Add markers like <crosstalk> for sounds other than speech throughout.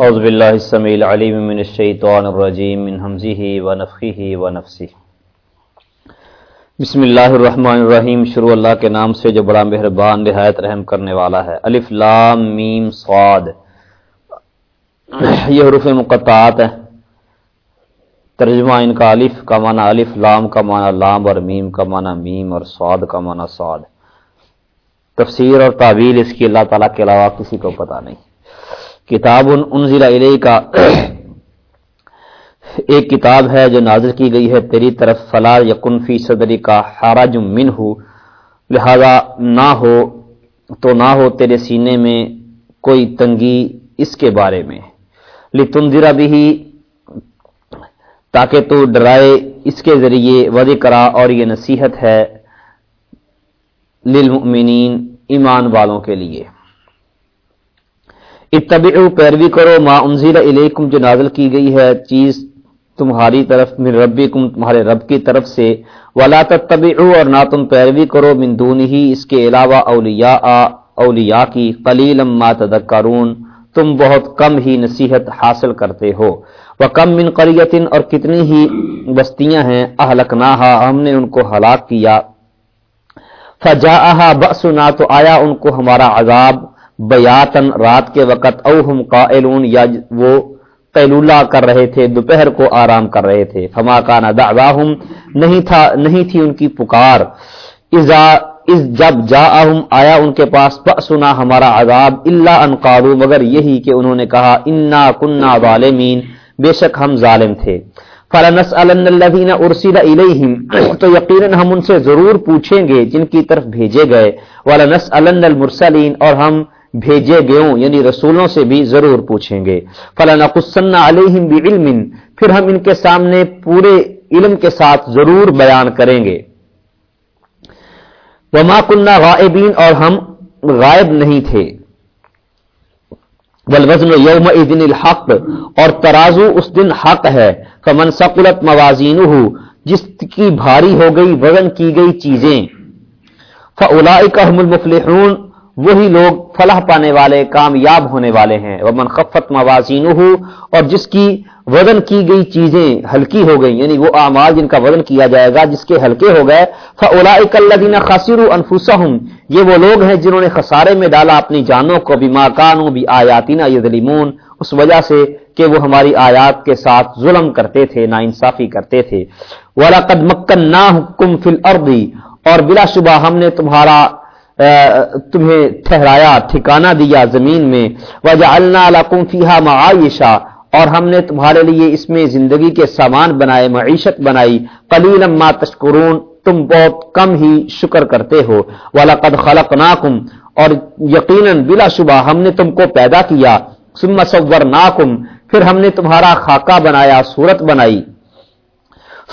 اعوذ باللہ السمیع العلیم من الشیطان الرجیم من حمزه ونفخه ونفسه بسم اللہ الرحمن الرحیم. شروع اللہ کے نام سے جو بڑا مہربان نہایت رحم کرنے والا ہے. الف لام میم صاد. یہ حروف مقطعات ہیں. ترجمہ ان کا الف کا معنی الف لام کا معنی لام اور میم کا معنی میم اور سعد کا معنی سعد تفسیر اور تعویل اس کی اللہ تعالیٰ کے علاوہ کسی کو پتا نہیں. کتاب انزل علیہ کا ایک کتاب ہے جو نازل کی گئی ہے تیری طرف، فلا یقن فی صدری کا حرج من ہو لہذا نہ ہو تو نہ ہو تیرے سینے میں کوئی تنگی اس کے بارے میں۔ لتنذر بھی تاکہ تو ڈرائے اس کے ذریعے۔ وضع کرا اور یہ نصیحت ہے للمؤمنین ایمان والوں کے لیے۔ اتبعو پیروی کرو، ما انزل الیکم جو نازل کی گئی ہے چیز تمہاری طرف من ربکم، تمہارے رب کی طرف سے۔ ولا تتبعو اور نہ تم پیروی کرو من دونہی، اس کے علاوہ اولیاء اولیاء کی قلیلا ما تذکرون۔ تم بہت کم ہی نصیحت حاصل کرتے ہو۔ وکم من قریتن اور کتنی ہی بستیاں ہیں، اہلکناہا، ہم نے ان کو ہلاک کیا۔ فجاءها بأسنا، تو آیا ان کو ہمارا عذاب۔ بیاتن رات کے وقت او ہم قائلون یا وہ قیلولہ کر رہے تھے، دوپہر کو آرام کر رہے تھے۔ فما کانا دعواہم، نہیں تھا، نہیں تھی ان کی پکار۔ اذا اس جب جاءہم، آیا ان کے پاس، بأسنا ہمارا عذاب، الا ان قالوا، مگر یہی کہ انہوں نے کہا، انا كنا ظالمین۔ بے شک ہم ظالم تھے۔ فَلَنَسْأَلَنَّ الَّذِينَ أُرْسِلَ إِلَيْهِمْ تو یقیناً ہم ان سے ضرور پوچھیں گے، جن کی طرف بھیجے گئے۔ وَلَنَسْأَلَنَّ الْمُرْسَلِينَ اور ہم بھیجے گئوں یعنی رسولوں سے بھی ضرور پوچھیں گے۔ فلاں فَلَنَقُصَّنَّ عَلَيْهِمْ بِعِلْمٍ، پھر ہم ان کے سامنے پورے علم کے ساتھ ضرور بیان کریں گے۔ وَمَا كُنَّا غَائِبِينَ، اور ہم غائب نہیں تھے۔ والوزن یوم دن الحق، اور ترازو اس دن حق ہے۔ فمن ثقلت موازین جس کی بھاری ہو گئی، وزن کی گئی چیزیں۔ فاولئک المفلحون۔ وہی لوگ فلاح پانے والے، کامیاب ہونے والے ہیں۔ ومن خفت موازین اور جس کی وزن کی گئی چیزیں ہلکی ہو گئی یعنی وہ اعمال جن کا وزن کیا جائے گا، جس کے ہلکے ہو گئے فاولئک الذین خسروا انفسهم یہ وہ لوگ ہیں جنہوں نے خسارے میں ڈالا اپنی جانوں کو، بما كانوا بآیاتنا یظلمون اس وجہ سے کہ وہ ہماری آیات کے ساتھ ظلم کرتے تھے نا انصافی کرتے تھے۔ وَلَقَدْ مَكَّنَّاهُكُمْ فِي الْأَرْضِ، اور بلا شبہ ہم نے تمہارا تمہیں ٹھہرایا، ٹھکانہ دیا زمین میں۔ وَجَعَلْنَا لَكُمْ فِيهَا مَعَائِشَا اور ہم نے تمہارے لیے اس میں زندگی کے سامان بنائے، معیشت بنائی۔ قلیلا ما تشکرون تم بہت کم ہی شکر کرتے ہو۔ وَلَقَدْ خَلَقْنَاكُمْ۔ اور یقیناً بلا شبہ ہم نے تم کو پیدا کیا۔ ثم صورناکم پھر ہم نے تمہارا خاکہ بنایا، صورت بنائی۔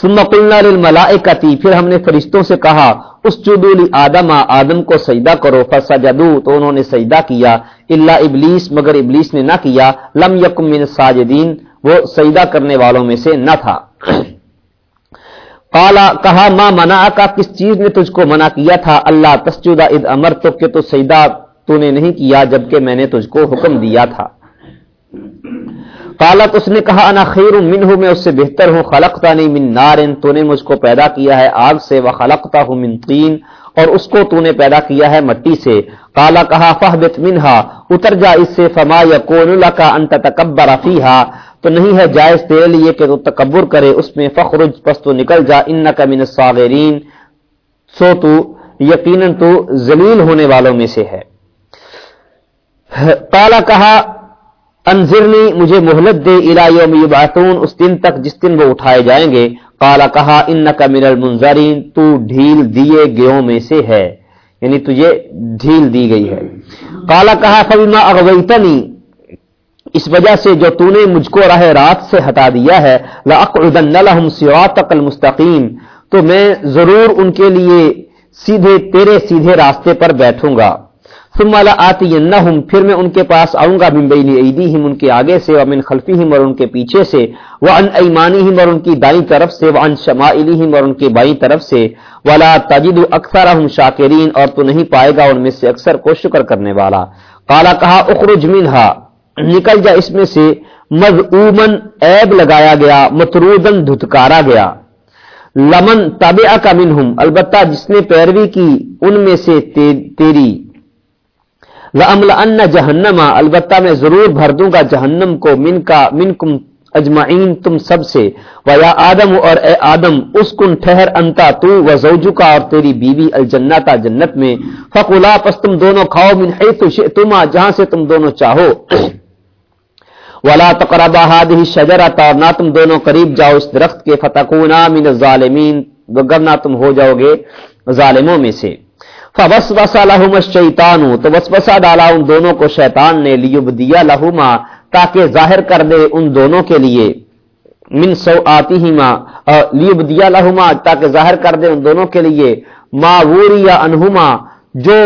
ثم قلنا للملائکتی پھر ہم نے فرشتوں سے کہا اسجدوا لآدم، آدم کو سجدہ کرو، فسجدوا، تو انہوں نے سجدہ کیا، الا ابلیس، مگر ابلیس نے نہ کیا، لم یکم من الساجدین، وہ سجدہ کرنے والوں میں سے نہ تھا۔ <clears throat> قالا، کہا، ما منع کا کس چیز نے تجھ کو منع کیا تھا؟ اللہ، تسجدہ اذ امرتک، کہ تو سجدہ تو نے نہیں کیا، جبکہ میں نے تجھ کو حکم دیا تھا۔ قالت اس نے کہا، انا خیر منہ میں اس سے بہتر ہوں خلقتا نہیں من نارن تو نے مجھ کو پیدا کیا ہے آگ سے وخلقتا ہوں من طین، اور اس کو تو نے پیدا کیا ہے مٹی سے۔ قالا، کہا فہبت منہا، اتر جا اس سے، فما یکون لکا انت تکبر فیہا۔ تو نہیں ہے جائز تیرے لیے کہ تو تکبر کرے، اس میں فخرج، پس تو نکل جا، انکا من الصاغرین۔ سو تو، یقیناً تو ذلیل ہونے والوں میں سے ہے۔ قالا، کہا انذرنی، مجھے مہلت دے الى یوم یبعثون، اس دن تک جس دن وہ اٹھائے جائیں گے۔ قالا کہا، انکا من المنذرین، تو ڈھیل دیے گیوں میں سے ہے۔ یعنی تجھے ڈھیل دی گئی ہے۔ قالا کہا، فبما اغویتنی، اس وجہ سے جو تو نے مجھ کو راہ رات سے ہٹا دیا ہے، لَأَقْعُدَنَّ لَهُمْ صِرَاطَكَ الْمُسْتَقِيمِ تو میں ضرور ان کے لیے سیدھے تیرے سیدھے راستے پر بیٹھوں گا۔ ثم لآتینہم پھر میں ان کے پاس آؤں گا، من بین ایدیہم، ان کے آگے سے، ومن خلفہم، اور ان کے پیچھے سے، وعن ایمانہم، اور ان کی دائیں طرف سے، وعن شمائلہم، اور ان کے بائیں طرف سے، ولا تجد اکثرہم شاکرین، اور تو نہیں پائے گا ان میں سے اکثر کو شکر کرنے والا۔ قالا، کہا، اخرج منہا، نکل جا اس میں سے مضعومن عیب لگایا گیا مترودن دھتکارا گیا۔ لمن تب کا منہم، البتہ جس نے پیروی کی، ان میں سے تیری لمل ان جہنما البتہ میں ضرور بھر دوں گا جہنم کو من کا من کم اجمعین، تم سب سے۔ یا آدم، اور اے آدم اس کن ٹھہر، انتا، تو و زوجو کا اور تیری بیوی الجنتا، جنت میں۔ فقلا، پس تم دونوں کھاؤ، من حیث شئتما، جہاں سے تم دونوں چاہو۔ ولا تقربا هذه الشجره اور نہ تم دونوں قریب جاؤ اس درخت کے۔ فتکونا من الظالمین وگرنہ تم ہو جاؤ گے ظالموں میں سے۔ فوسوس لهما الشیطان، تو وسوسہ ڈالا ان دونوں کو شیطان نے لیبدیا لهما، تاکہ ظاہر کر دے ان دونوں کے لیے۔ من سو آتی لہما تاکہ ظاہر کر دے ان دونوں کے لیے۔ ماں ووری یا انہما، جو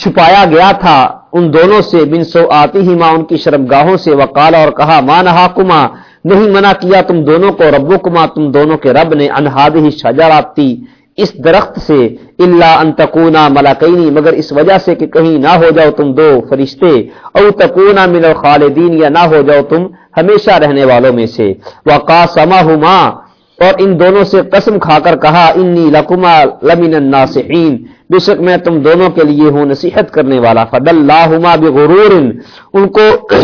چھپایا گیا تھا ان دونوں سے۔ من سو ان کی شرمگاہوں سے۔ وقال اور کہا ماں نہا کما نہیں منع کیا تم دونوں کو ربو کما تم دونوں کے رب نے انہاد شجراتی اس درخت سے اللہ انتقونا ملاقینی مگر اس وجہ سے کہ کہیں نہ ہو جاؤ تم دو فرشتے، او تکونا من الخالدین، یا نہ ہو جاؤ تم ہمیشہ رہنے والوں میں سے۔ وقاسمہما، اور ان دونوں سے قسم کھا کر کہا، انی لکما لمن الناسحین بے شک میں تم دونوں کے لیے ہوں نصیحت کرنے والا۔ فد بغرور، ان کو <clears throat>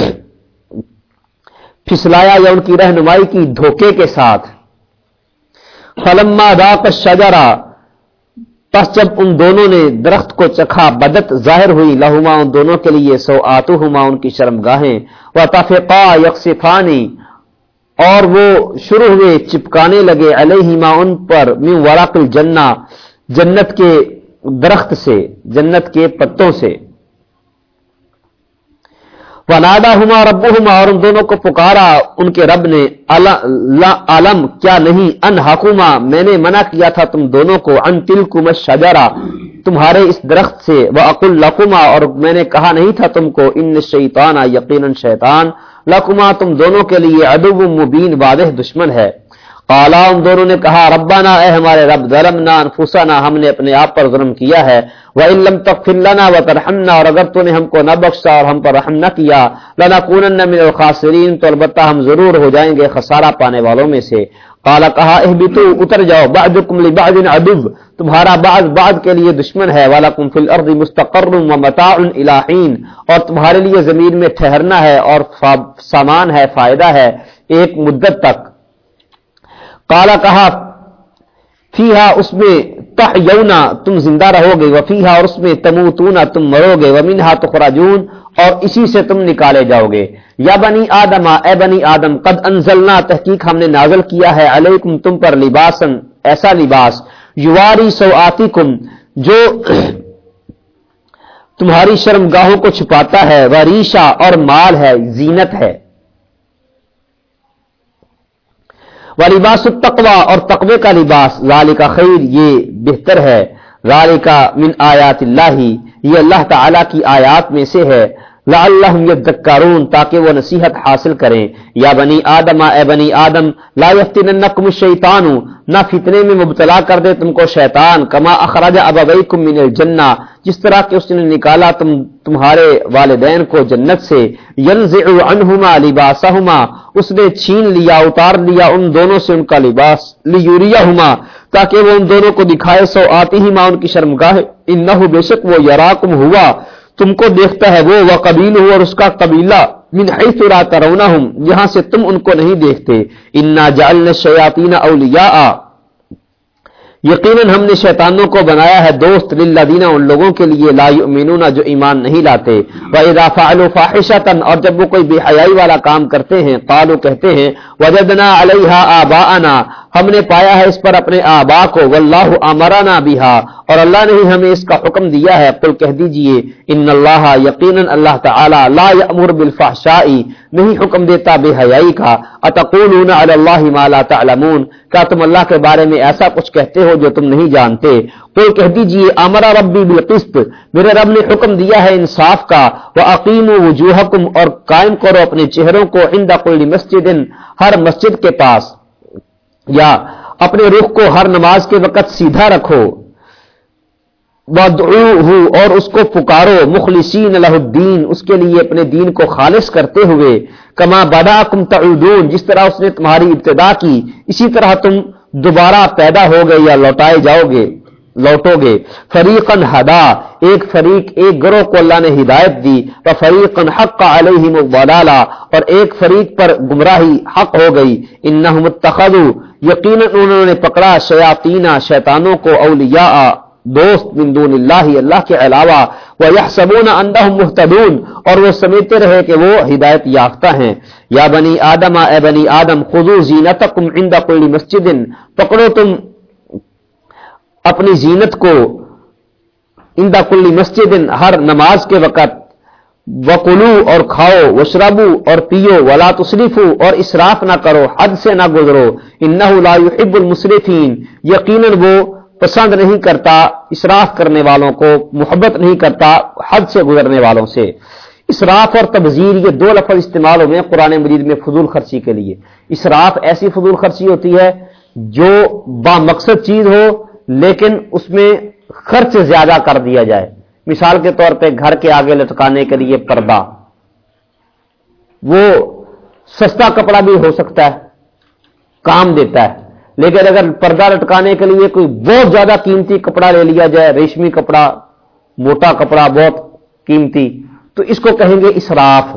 پھسلایا یا ان کی رہنمائی کی دھوکے کے ساتھ۔ فلما ذاق الشجرہ پس جب ان دونوں نے درخت کو چکھا، بدت ظاہر ہوئی، لہما ان دونوں کے لیے، سو آتو ہما ان کی شرم گاہیں وہ تفقا یکسفانی اور وہ شروع ہوئے، چپکانے لگے، علیہما ان پر من ورق الجنہ، جنت کے درخت سے، جنت کے پتوں سے۔ ونادا ہما رب ہما اور ان دونوں کو پکارا، ان کے رب نے عالم کیا نہیں؟ ان حکومہ میں نے منع کیا تھا تم دونوں کو، ان تل کم شجرا تمہارے اس درخت سے وہ عقل لقما اور میں نے کہا نہیں تھا تم کو، ان شیطان یقینا شیطان لقما تم دونوں کے لیے ادب مبین، واضح دشمن ہے۔ قالا، ان دونوں نے کہا، ربنا، اے ہمارے رب، ظلمنا انفسنا، ہم نے اپنے آپ پر ظلم کیا ہے۔ وَإِن لَمْ تَغْفِرْ لَنَا وَتَرْحَمْنَا، اور اگر تو نے ہم کو نہ بخشا اور ہم پر رحم نہ کیا، لَنَكُونَنَّ مِنَ الْخَاسِرِينَ، تو البتہ ہم ضرور ہو جائیں گے خسارہ پانے والوں میں سے۔ قال کہا اہبتو اتر جاؤ بعضکم لبعض عدو، تمہارا بعض بعض کے لیے دشمن ہے، وَلَكُمْ فِي الْأَرْضِ مُسْتَقَرٌ وَمَتَاعٌ إِلَى حِينٍ، اور تمہارے لیے زمین میں ٹھہرنا ہے اور سامان ہے، فائدہ ہے، ایک مدت تک۔ کالا کہا فیحا اس میں تہ یونا تم زندہ رہو گے وفیحا اور اس میں تمو تم مرو گے، ومنہا تو اور اسی سے تم نکالے جاؤ گے۔ یا بنی آدم، اے بنی آدم، قد انزلنا، تحقیق ہم نے نازل کیا ہے، علیکم، تم پر لباسن ایسا لباس، یواری سو کم جو تمہاری شرم گاہوں کو چھپاتا ہے وریشا اور مال ہے، زینت ہے۔ و لباس التقوا اور تقوی کا لباس لالی کا خیر، یہ بہتر ہے۔ لالی کا من آیات اللہ، یہ اللہ تعالی کی آیات میں سے ہے۔ لعلہم یذکرون، تاکہ وہ نصیحت حاصل کریں۔ یا بنی آدم، اے بنی آدم، لا یفتننکم الشیطان، نہ فتنے میں مبتلا کر دے تم کو شیطان، کما اخرج ابویکم من الجنہ۔ جس طرح کہ اس نے نکالا تم تمہارے والدین کو جنت سے ینزع عنہما لباسہما، اس نے چھین لیا، اتار لیا ان دونوں سے ان کا لباس لیوریہما تاکہ وہ ان دونوں کو دکھائے، سو آتی ہی ماں ان کی شرمگاہ انہو بے شک وہ یراکم ہوا تم کو دیکھتا ہے وہ وہ قبیل ہو اور اس کا قبیلہ۔ من حیث لا ترونہم جہاں سے تم ان کو نہیں دیکھتے۔ انا جعلنا الشیاطین اولیاء یقیناً ہم نے شیطانوں کو بنایا ہے دوست للذین، ان لوگوں کے لیے لا یؤمنون، جو ایمان نہیں لاتے۔ واذا فعلوا فاحشۃ اور جب وہ کوئی بے حیائی والا کام کرتے ہیں قالو کہتے ہیں، وجدنا علیہا آباءنا ہم نے پایا ہے اس پر اپنے آبا کو، واللہ امرنا بها اور اللہ نے ہی ہمیں اس کا حکم دیا ہے۔ قل کہہ دیجیے، ان اللہ یقینا اللہ تعالی لا یامر بالفحشاء۔ نہیں حکم دیتا بے حیائی کا۔ اتقولون علی اللہ ما لا تعلمون۔ کیا تم اللہ کے بارے میں ایسا کچھ کہتے ہو جو تم نہیں جانتے؟ کوئی کہہ دیجیے امرا ربی بالقسط۔ میرے رب نے حکم دیا ہے انصاف کا۔ واقیموا وجوہکم۔ اور قائم کرو اپنے چہروں کو عند کل مسجد، ہر مسجد کے پاس۔ یا اپنے رخ کو ہر نماز کے وقت سیدھا رکھو۔ اور اس کو پکارو۔ مخلصین اللہ الدین، اس کے لیے اپنے دین کو خالص کرتے ہوئے۔ کما بدا کم تعودون جس طرح اس نے تمہاری ابتدا کی، اسی طرح تم دوبارہ پیدا ہو گئے یا لوٹائے جاؤ گے، لوٹو گے۔ فریقن ہدا ایک فریق، ایک گروہ کو اللہ نے ہدایت دی۔ تو فریقن حق کا علیہ اور ایک فریق پر گمراہی حق ہو گئی۔ ان یقیناً انہوں نے پکڑا شیاتینا شیطانوں کو اولیاء، دوست من دون اللہ اللہ کے علاوہ وہ یہ سبون محتدون اور وہ سمجھتے رہے کہ وہ ہدایت یافتہ ہیں۔ یا بنی آدم، اے بنی آدم خزو زینتکم عند کل مسجد، پکڑو تم اپنی زینت کو اندا کلی مسجد، ہر نماز کے وقت۔ وکلو اور کھاؤ وشربو اور پیو، ولا تصریفو اور اسراف نہ کرو، حد سے نہ گزرو۔ ان لا يحب المصرفین یقیناً وہ پسند نہیں کرتا اسراف کرنے والوں کو، محبت نہیں کرتا حد سے گزرنے والوں سے۔ اسراف اور تبذیر یہ دو لفظ استعمال ہوئے قرآن مجید میں فضول خرچی کے لیے۔ اسراف ایسی فضول خرچی ہوتی ہے جو با مقصد چیز ہو، لیکن اس میں خرچ زیادہ کر دیا جائے۔ مثال کے طور پہ گھر کے آگے لٹکانے کے لیے پردہ۔ وہ سستا کپڑا بھی ہو سکتا ہے، کام دیتا ہے، لیکن اگر پردہ لٹکانے کے لیے کوئی بہت زیادہ قیمتی کپڑا لے لیا جائے، ریشمی کپڑا، موٹا کپڑا، بہت قیمتی، تو اس کو کہیں گے اسراف۔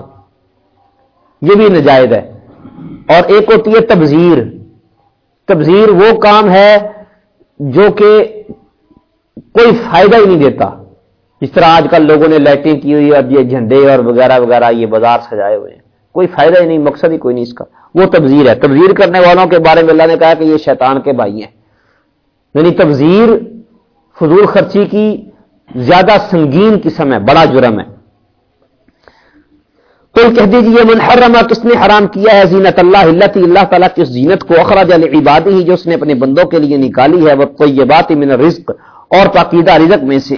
یہ بھی نجائز ہے۔ اور ایک ہوتی ہے تبزیر تبزیر وہ کام ہے جو کہ کوئی فائدہ ہی نہیں دیتا۔ جس طرح آج کل لوگوں نے لائٹیں کی ہوئی اب یہ جھنڈے اور وغیرہ وغیرہ، یہ بازار سجائے ہوئے ہیں۔ کوئی فائدہ ہی نہیں، مقصد ہی کوئی نہیں اس کا۔ وہ تبزیر ہے۔ تبزیر کرنے والوں کے بارے میں اللہ نے کہا کہ یہ شیطان کے بھائی ہیں۔ یعنی تبزیر فضول خرچی کی زیادہ سنگین قسم ہے، بڑا جرم ہے۔ تو کہہ دیجیے من حرما کس نے حرام کیا ہے زینت اللہ اللہ اللہ تعالیٰ کی اس زینت کو اخراج عبادی ہی، جو اس نے اپنے بندوں کے لیے نکالی ہے؟ وہ طیبات من رزق اور پاکیدہ رزق میں سے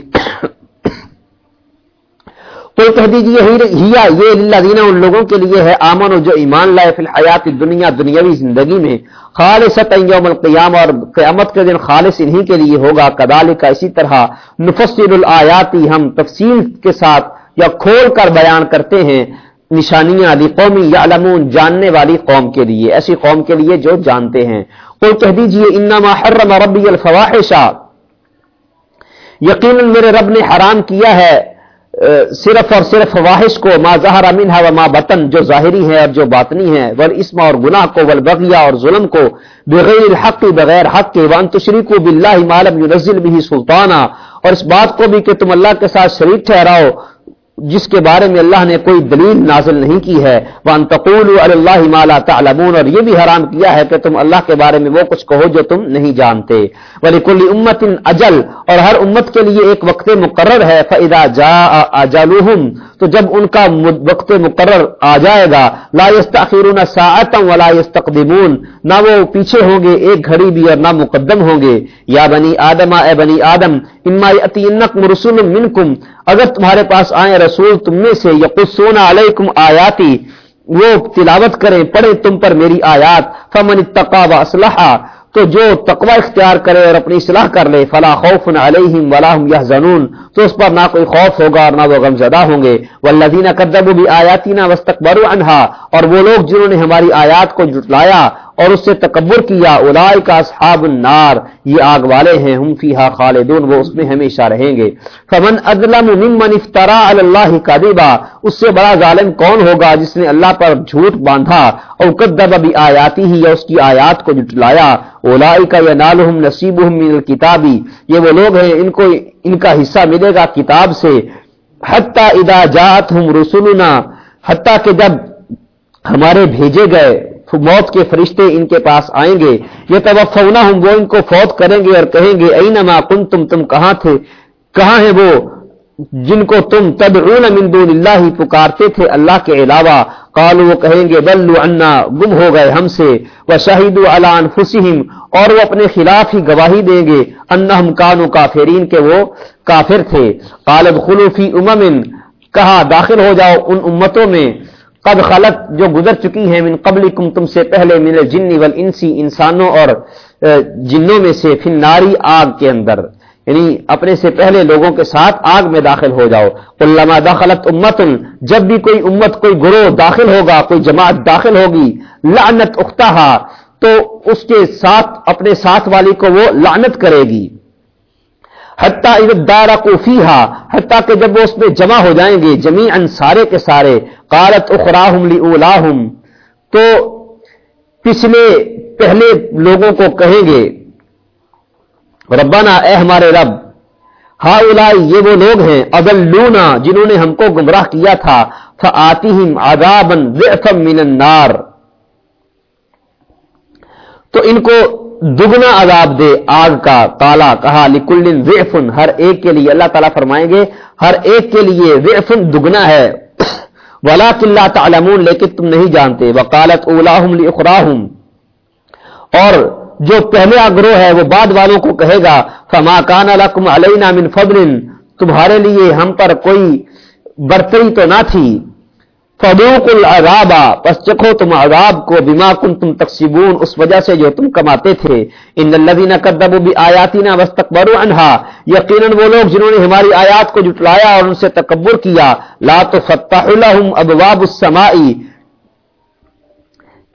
تو کہہ دیجیے ہیا یہ اللہ دینا ان لوگوں کے لیے ہے آمن جو ایمان لائے فی الحیات دنیا دنیاوی زندگی میں۔ خالص یوم القیام اور قیامت کے دن خالص انہی کے لیے ہوگا۔ کدال کا اسی طرح نفسر الیاتی ہم تفصیل کے ساتھ یا کھول کر بیان کرتے ہیں نشانیاں علی قومی یا جاننے والی قوم کے لیے۔ ایسی قوم کے لیے جو جانتے ہیں۔ کوئی کہہ دیجیے انما حرم ربی الفواحشہ یقیناً میرے رب نے حرام کیا ہے۔ صرف اور صرف فواہش کو، ما ظہر امین و ما بطن، جو ظاہری ہے اور جو باطنی ہے والاسم اور گناہ کو ول اور ظلم کو، بغیر الحق، بغیر حق کے وان تشری کو بلّہ مالم یو بھی سلطانہ اور اس بات کو بھی کہ تم اللہ کے ساتھ شریک ٹھہراؤ جس کے بارے میں اللہ نے کوئی دلیل نازل نہیں کی ہے وان تقول اللہ مالا تعلمون، اور یہ بھی حرام کیا ہے کہ تم اللہ کے بارے میں وہ کچھ کہو جو تم نہیں جانتے۔ ولی امت اجل اور ہر امت کے لیے ایک وقت مقرر ہے فدا جا اجلهم تو جب ان کا وقت مقرر آ جائے گا، لا يستاخرون ساعتا ولا يستقدمون نہ وہ پیچھے ہوں گے، ایک گھڑی بھی اور نہ مقدم ہوں گے۔ یا بنی آدم، اے بنی آدم اما یاتینکم رسول منکم، اگر تمہارے پاس آئے رسول تم میں سے، یقصون علیکم آیاتی، وہ تلاوت کریں پڑھے تم پر میری آیات، فمن اتقا و تو جو تقوی اختیار کرے اور اپنی اصلاح کر لے، فلا خوف علیہم ولا هم يحزنون تو اس پر نہ کوئی خوف ہوگا اور نہ وہ غم زدہ ہوں گے۔ والذین كذبوا بآیاتنا واستكبروا عنها اور وہ لوگ جنہوں نے ہماری آیات کو جھٹلایا اور اس سے تکبر کیا الائی کا اصحاب النار، یہ آگ والے ہیں، ہم فیہا خالدون، وہ اس میں ہمیشہ رہیں گے۔ فمن ازلم ممن افترا علی اللہ کذبا، اس سے بڑا ظالم کون ہوگا جس نے اللہ پر جھوٹ باندھا؟ اور کذب بھی آیاتی ہی، یا اس کی آیات کو جٹلایا۔ اولائی کا ینالہم نصیبہم من الکتابی، یہ وہ لوگ ہیں، ان کو ان کا حصہ ملے گا کتاب سے۔ حتی اذا جاءتہم رسولنا حتی کہ جب ہمارے بھیجے گئے موت کے فرشتے ان کے پاس آئیں گے۔ یہ توفنا ہوں وہ ان کو فوت کریں گے اور کہیں گے، اینما کن تم تم کہاں تھے؟ کہاں ہیں وہ جن کو تم تدعون من دون اللہ پکارتے تھے اللہ کے علاوہ؟ قالو وہ کہیں گے بلو انا گم ہو گئے ہم سے۔ وہ شہید علان فسیم اور وہ اپنے خلاف ہی گواہی دیں گے۔ انہم کانو کافرین کے وہ کافر تھے۔ قالب خلوفی امم، کہا، داخل ہو جاؤ ان امتوں میں۔ قد خلق، جو گزر چکی ہیں من قبل کم تم سے پہلے مل جن ول انسی انسانوں اور جنوں میں سے فن ناری آگ کے اندر۔ یعنی اپنے سے پہلے لوگوں کے ساتھ آگ میں داخل ہو جاؤ۔ علامہ داخلت امت جب بھی کوئی امت، کوئی گروہ داخل ہوگا، کوئی جماعت داخل ہوگی، لعنت اختہ تو اس کے ساتھ، اپنے ساتھ والی کو وہ لعنت کرے گی۔ حتیٰ عزت دارا کو فیحا حتیٰ کہ جب وہ اس میں جمع ہو جائیں گے جمی ان سارے کے سارے کالت اخراہم لی تو پچھلے، پہلے لوگوں کو کہیں گے، ربنا اے ہمارے رب ہا یہ وہ لوگ ہیں اگل لونا جنہوں نے ہم کو گمراہ کیا تھا آتی من النار۔ تو ان کو دگنا عذاب دے، آگ کا کالا کہا لکل ریفن ہر ایک کے لیے اللہ تعالیٰ فرمائیں گے، ہر ایک کے لیے ریفن دگنا ہے۔ ولا اللہ تعلمون، لیکن تم نہیں جانتے۔ وکالت اولاحم اخراہم اور جو پہلے گروہ ہے، وہ بعد والوں کو کہے گا، فما کان لکم علینا من فضل۔ تمہارے لیے ہم پر کوئی برتری تو نہ تھی۔ فدوق العذاب، پس چکھو تم عذاب کو بما کن تم تقسیبون اس وجہ سے جو تم کماتے تھے۔ ان الذين كذبوا بآياتنا واستكبروا عنها۔ یقینا وہ لوگ جنہوں نے ہماری آیات کو جھٹلایا اور ان سے تکبر کیا۔ لا تفتح لهم ابواب السماء۔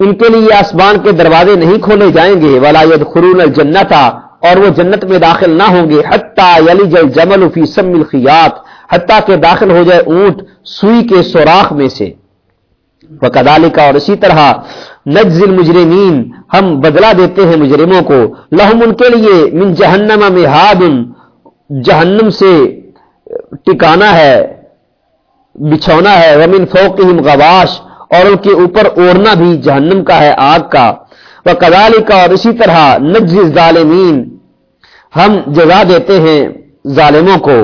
ان کے لیے آسمان کے دروازے نہیں کھولے جائیں گے۔ ولا يدخلون الجنه اور وہ جنت میں داخل نہ ہوں گے۔ حتى يلج الجمل في سم الخياط۔ حتیٰ کہ داخل ہو جائے اونٹ سوئی کے سوراخ میں سے۔ وہ کا اور اسی طرح نجز المجرمین، ہم بدلا دیتے ہیں مجرموں کو۔ لہم ان کے لیے من جہنم میں جہنم سے ٹکانا ہے، بچھونا ہے۔ ومن فوقہم غواش، اور ان کے اوپر اوڑنا بھی جہنم کا ہے، آگ کا۔ وہ کا اور اسی طرح نجز ظالمین ہم جزا دیتے ہیں ظالموں کو۔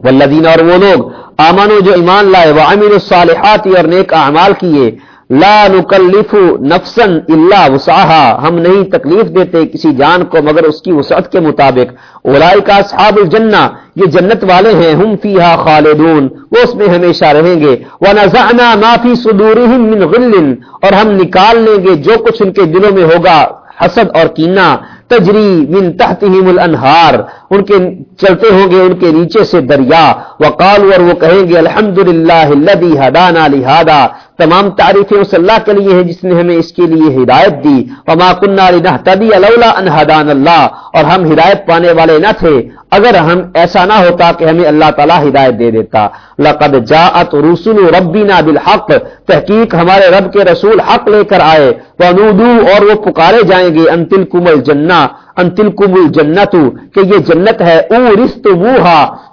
والذین، اور وہ لوگ آمانو جو ایمان لائے وہ امیر الصالحاتی اور نیک اعمال کیے، لا نکلف نفسا الا وسعها ہم نہیں تکلیف دیتے کسی جان کو مگر اس کی وسعت کے مطابق۔ اولئک اصحاب الجنہ، یہ جنت والے ہیں، ہم فیہا خالدون۔ وہ اس میں ہمیشہ رہیں گے۔ ونزعنا ما فی صدورهم من غل۔ اور ہم نکال لیں گے جو کچھ ان کے دلوں میں ہوگا، حسد اور کینہ۔ تجری من تحتہم الانہار۔ ان کے چلتے ہوں گے ان کے نیچے سے دریا۔ وقالوا اور وہ کہیں گے، الحمدللہ الذی ہدانا تمام تعریفیں اس اللہ کے لیے ہیں جس نے ہمیں اس کے لیے ہدایت دی۔ وما كنا لنهتدي لولا ان هدانا الله۔ اور ہم ہدایت پانے والے نہ تھے۔ اگر ہم ایسا نہ ہوتا کہ ہمیں اللہ تعالی ہدایت دے دیتا۔ لقد جاءت رسل ربنا بالحق۔ تحقیق ہمارے رب کے رسول حق لے کر آئے۔ ونودوا اور وہ پکارے جائیں گے۔ ان تلکم الجنہ انتل کم جنت کہ یہ جنت ہے او رست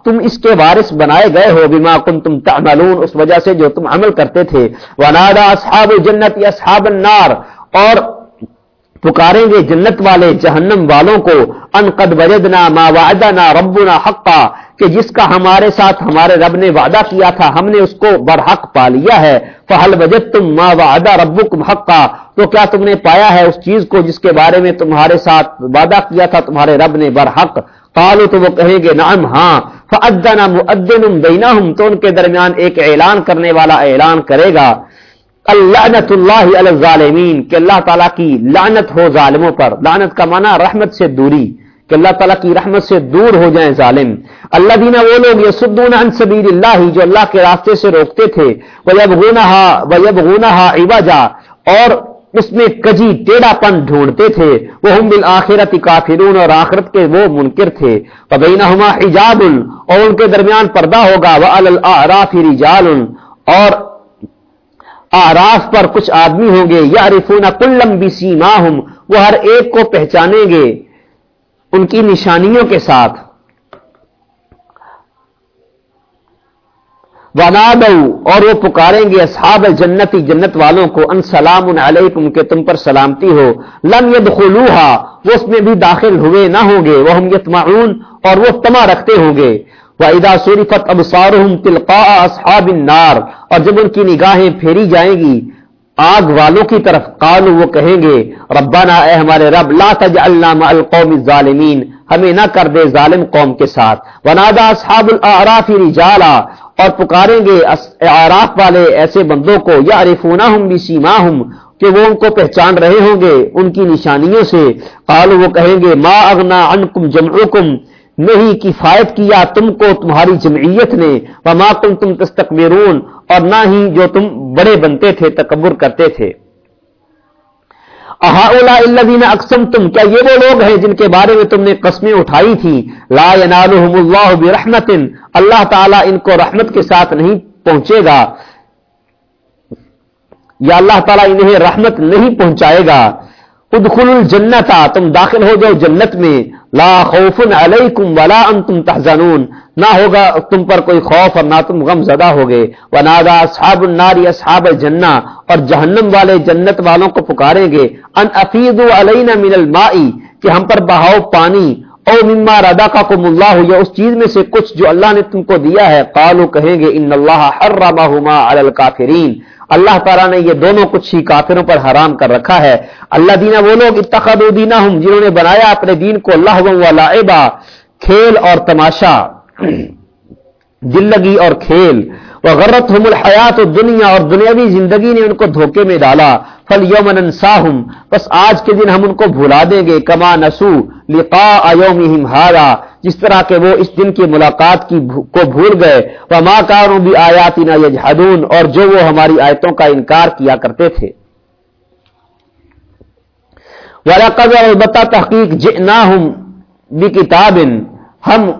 تم اس کے وارث بنائے گئے ہو بیما کن تم تعملون، اس وجہ سے جو تم عمل کرتے تھے۔ ونادا اصحاب جنت یا اصحاب النار، اور پکاریں گے جنت والے جہنم والوں کو۔ ان قد وجدنا ما وعدنا ربنا حقا، کہ جس کا ہمارے ساتھ ہمارے رب نے وعدہ کیا تھا، ہم نے اس کو برحق پا لیا ہے۔ فہل وجد تم ماں وعدہ ربکم حقا تو کیا تم نے پایا ہے اس چیز کو جس کے بارے میں تمہارے ساتھ وعدہ کیا تھا؟ تمہارے رب نے برحق۔ قالو تو وہ کہیں گے، نعم ہاں۔ فعدنا مؤدن بینہم تو ان کے درمیان ایک اعلان کرنے والا اعلان کرے گا۔ اللعنت اللہ علی الظالمین کہ اللہ تعالیٰ کی لعنت ہو ظالموں پر۔ لعنت کا معنی رحمت سے دوری، کہ اللہ تعالیٰ کی رحمت سے دور ہو جائیں ظالم۔ اللہ دینا وہ لوگ یہ سدون عن سبیل اللہ جو اللہ کے راستے سے روکتے تھے۔ وَيَبْغُونَهَا وَيَبْغُونَهَا عِوَجَا۔ اور اس میں کجی ٹیڑا پن ڈھونڈتے تھے۔ وہ ہم بالآخرت کافرون اور آخرت کے وہ منکر تھے۔ فَبَيْنَهُمَا حِجَابٌ اور ان کے درمیان پردہ ہوگا۔ وَعَلَى الْأَعْرَافِ رِجَالٌ اور آراف پر کچھ آدمی ہوں گے۔ یا رفونا کلم بھی سیما وہ ہر ایک کو پہچانیں گے ان کی نشانیوں کے ساتھ۔ وناد اور وہ پکاریں گے اصحاب جنتی جنت والوں کو، ان سلام علیکم کے تم پر سلامتی ہو۔ لم يدخلوها وہ اس میں بھی داخل ہوئے نہ ہوں گے۔ وہ ہم یتمعون اور وہ تما رکھتے ہوں گے۔ وَإِذَا سُرِفَتْ أَبْصَارُهُمْ تِلْقَاءَ أَصْحَابِ النَّارِ، اور جب ان کی نگاہیں پھیری جائیں گی، آگ والوں کی طرف قالوا وہ کہیں گے، ربنا اے ہمارے رب، لا تجعلنا مع القوم الظالمین، ہمیں نہ کر دے ظالم قوم کے ساتھ۔ ونادا اصحاب الاعراف رجالا اور پکاریں گے اعراف والے ایسے بندوں کو، یعرفونہم بسیماہم، کہ وہ ان کو پہچان رہے ہوں گے ان کی نشانیوں سے۔ قالوا، وہ کہیں گے، ما اغنا عنکم جمعکم، نہیں کفایت کیا تم کو تمہاری جمعیت نے، وما تم تم تستقبرون اور نہ ہی جو تم بڑے بنتے تھے، تکبر کرتے تھے۔ الذین اقسم تم کیا یہ وہ لوگ ہیں جن کے بارے میں تم نے قسمیں اٹھائی تھی لا ینالہم اللہ برحمت اللہ تعالیٰ ان کو رحمت کے ساتھ نہیں پہنچے گا یا اللہ تعالیٰ انہیں رحمت نہیں پہنچائے گا۔ ادخل الجنت تم داخل ہو جاؤ جنت میں۔ لا خوف علیکم ولا انتم تحزنون۔ نہ ہوگا تم پر کوئی خوف اور نہ تم غم زدہ ہوگے۔ ونادا اصحاب النار اصحاب الجنہ اور جہنم والے جنت والوں کو پکاریں گے۔ ان افیدوا علینا من الماء، کہ ہم پر بہاؤ پانی۔ او مما رزقکم اللہ یا اس چیز میں سے کچھ جو اللہ نے تم کو دیا ہے، قالوا کہیں گے، ان اللہ حرمهما علی الکافرین. اللہ تعالیٰ نے یہ دونوں کچھ ہی کافروں پر حرام کر رکھا ہے۔ اللہ دینا وہ لوگ اتخذ دینا ہوں جنہوں نے بنایا اپنے دین کو اللہ لعبا، کھیل اور تماشا دلگی اور کھیل۔ وہ الحیات دنیا اور دنیاوی زندگی نے ان کو دھوکے میں ڈالا۔ فل یومن ساہم بس آج کے دن ہم ان کو بھلا دیں گے۔ کما نسو لقاء یومہم ہارا جس طرح کہ وہ اس دن کی ملاقات کی کو بھول گئے۔ وہ ماں بھی آیاتی نہ یجحدون اور جو وہ ہماری آیتوں کا انکار کیا کرتے تھے۔ وَلَقَدْ البتہ تحقیق جئناہم بکتاب ہم